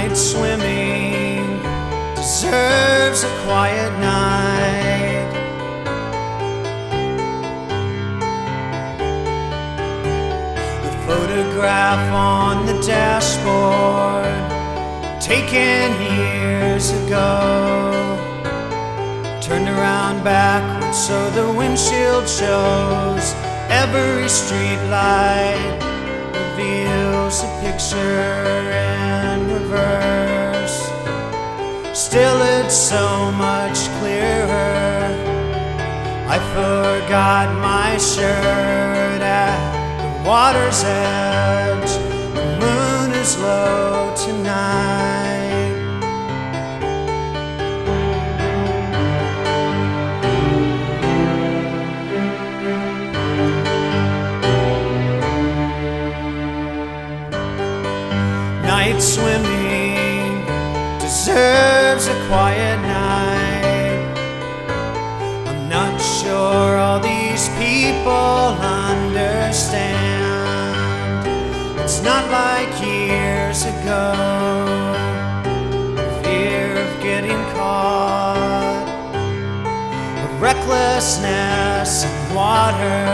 night swimming deserves a quiet night. The photograph on the dashboard, taken years ago, turned around backwards so the windshield shows. Every street light reveals a picture in reverse. Still, it's so much clearer. I forgot my shirt at the water's edge. The moon is low tonight. Night swimming deserves a quiet night. I'm not sure all these people understand. It's not like years ago. Fear of getting caught, of recklessness in water.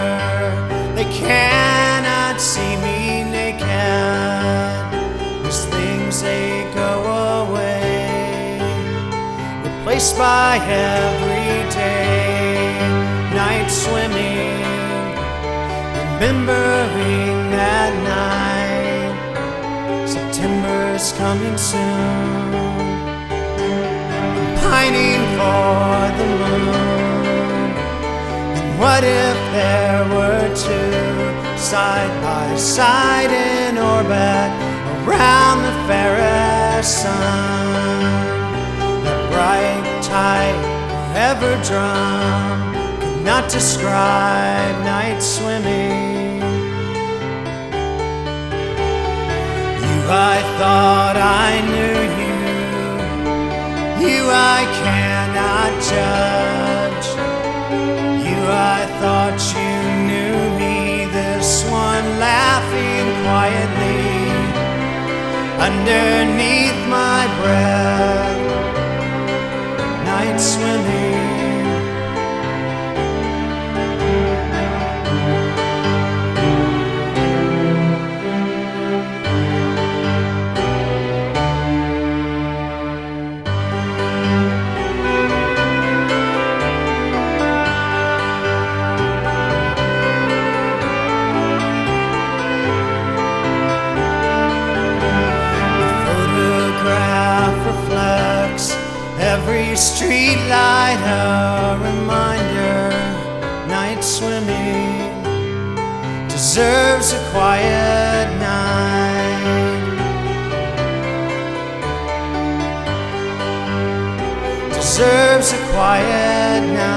They cannot see me naked. Replaced by everyday night swimming, remembering that night. September's coming soon. I'm pining for the moon. And what if there were two side by side in orbit around the fairest sun? Forever drum could not describe night swimming. You, I thought I knew you. You, I cannot judge. You, I thought you knew me. This one laughing quietly underneath my breath. Every street light, a reminder. Night swimming deserves a quiet night. Deserves a quiet night.